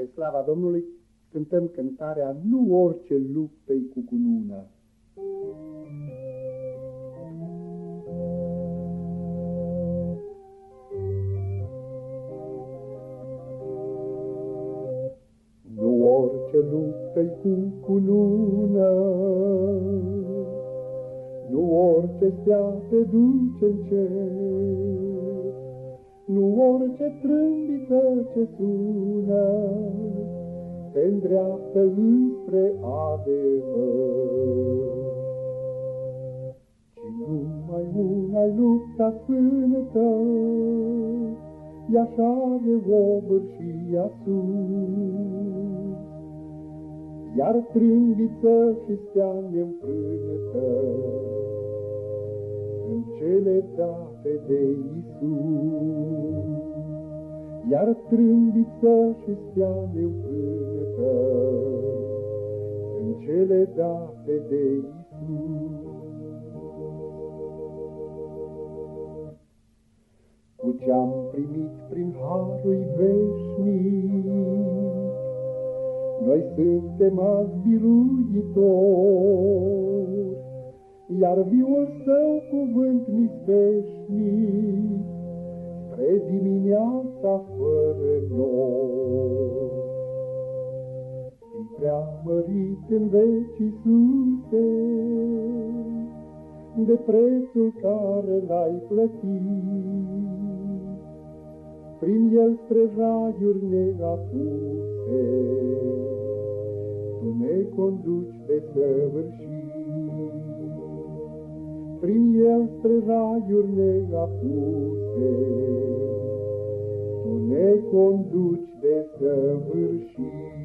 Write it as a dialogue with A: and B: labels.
A: Spre slava Domnului cântăm cântarea Nu orice luptă-i cu cunună. Nu orice luptă-i cu cunună, Nu orice stea te duce în cer, Nu orice trâmbiță ce sună, te îndreaptă înspre adevăr. Și numai una-i lupta sfântă, i-așa de obăr și sus. Iar trâmbiță și stea neîmprânătă, în cele date de Iisus. Iar trâmbiță și stea neîmprânătă în cele date de Iisus. Cu ce-am primit prin harul veșnic, noi suntem azi biruitori, iar viul său cuvânt mi veșnic, spre dimineața fără noi. Fii preamărit în veci, Iisuse, de prețul care l-ai plătit. Prin el spre raiuri neapuse, Tu ne conduci de săvârșit. Prin el spre raiuri neapuse, ne conduci de săvârșit.